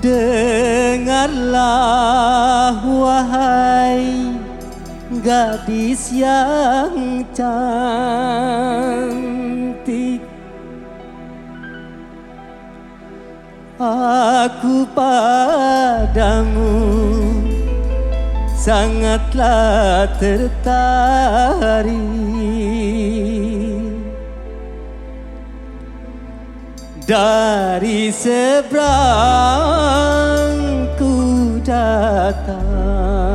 Dengarlah wahai gadis yang cantik. Aku padamu sangatlah tertarik. dari seberangku datang.